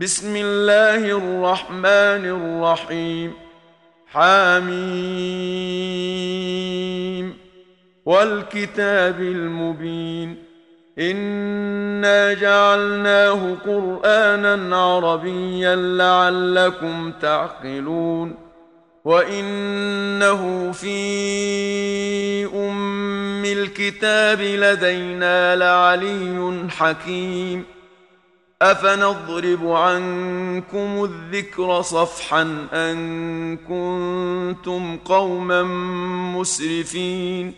بسم الله الرحمن الرحيم. حاميم والكتاب المبين. إنا جعلناه قرآنا عربيا لعلكم تعقلون. وإنه في أم الكتاب لدينا لعلي حكيم. أفنضرب عنكم الذكر صفحا أن كنتم قوما مسرفين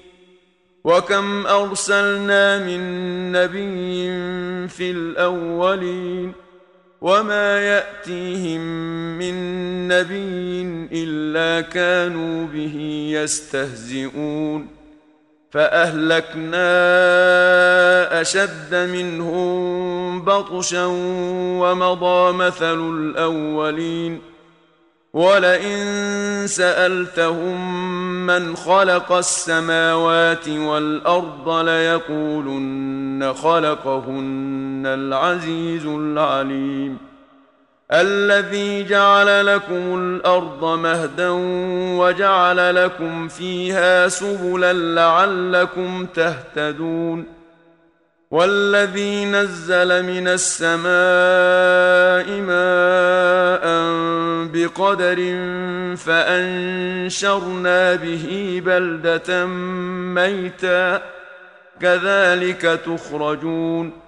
وكم أرسلنا من نبي في الأولين وما يأتيهم من نبي إلا كانوا به يستهزئون فأهلكنا أشد منهم بطشا ومضى مثل الأولين ولئن سألتهم من خلق السماوات والأرض ليقولن خلقهن العزيز العليم الذي جعل لكم الأرض مهدا وجعل لكم فيها سبلا لعلكم تهتدون والذي نزل من السماء ماء بقدر فأنشرنا به بلدة ميتا كذلك تخرجون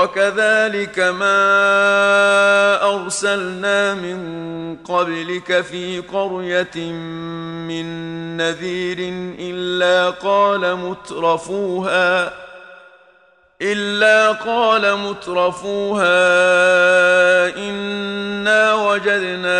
وكذلك ما أرسلنا من قبلك في قرية من نذير إلا قال مترفوها إلا قال مترفوها إنا وجدنا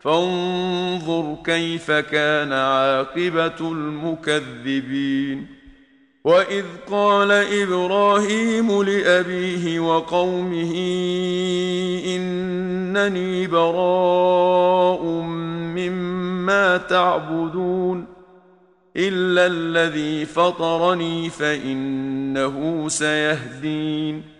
فانظر كيف كان عاقبة المكذبين. وإذ قال إبراهيم لأبيه وقومه إنني براء مما تعبدون إلا الذي فطرني فإنه سيهدين.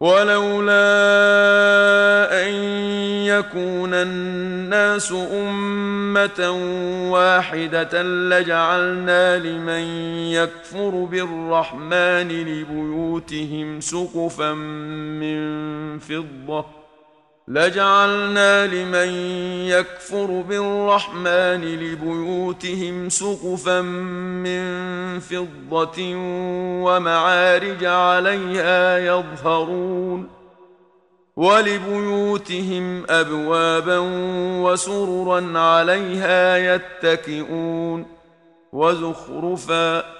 ولولا أن يكون الناس أمة واحدة لجعلنا لمن يكفر بالرحمن لبيوتهم سقفا من فضة لجعلنا لمن يكفر بالرحمن لبيوتهم سقفا من فضة ومعارج عليها يظهرون ولبيوتهم أبوابا وسررا عليها يتكئون وزخرفا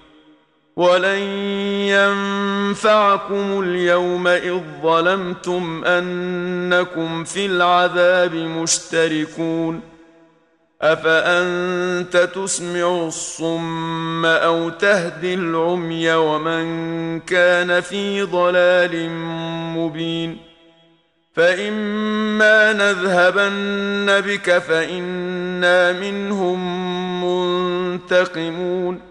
ولن ينفعكم اليوم اذ ظلمتم انكم في العذاب مشتركون افانت تسمع الصم أو تهدي العمي ومن كان في ضلال مبين فاما نذهبن بك فانا منهم منتقمون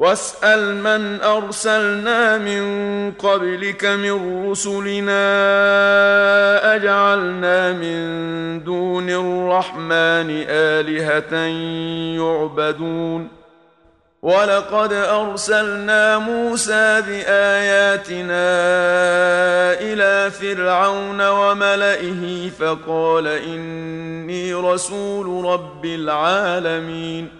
واسأل من أرسلنا من قبلك من رسلنا أجعلنا من دون الرحمن آلهة يعبدون. ولقد أرسلنا موسى بآياتنا إلى فرعون وملئه فقال إني رسول رب العالمين.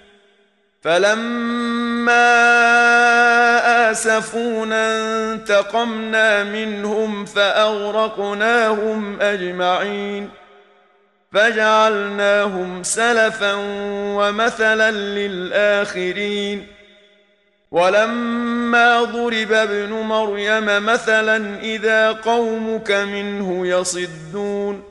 فلما اسفونا انتقمنا منهم فاغرقناهم اجمعين فجعلناهم سلفا ومثلا للاخرين ولما ضرب ابن مريم مثلا اذا قومك منه يصدون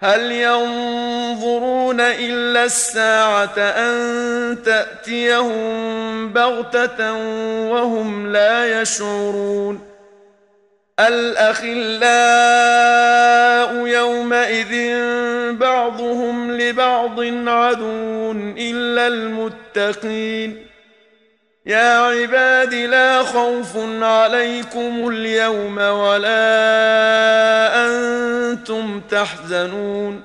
هل ينظرون إلا الساعة أن تأتيهم بغتة وهم لا يشعرون؟ الأخلاء يومئذ بعضهم لبعض عدو إلا المتقين. يا عباد لا خوف عليكم اليوم ولا أنتم تحزنون.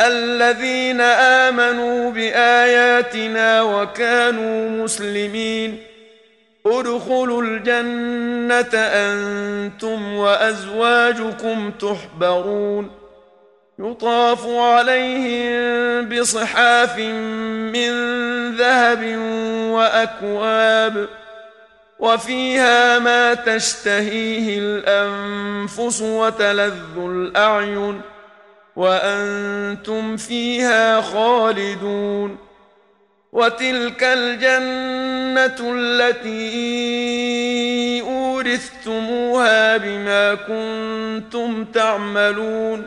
الذين آمنوا بآياتنا وكانوا مسلمين. ادخلوا الجنة أنتم وأزواجكم تحبرون. يطاف عليهم بصحاف من ذهب وأكواب وفيها ما تشتهيه الأنفس وتلذ الأعين وأنتم فيها خالدون وتلك الجنة التي أورثتموها بما كنتم تعملون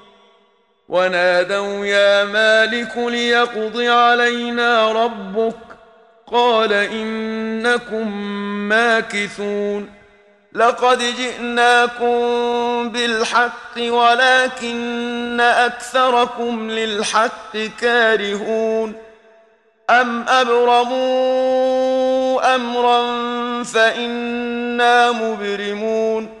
ونادوا يا مالك ليقض علينا ربك قال إنكم ماكثون لقد جئناكم بالحق ولكن أكثركم للحق كارهون أم أبرموا أمرا فإنا مبرمون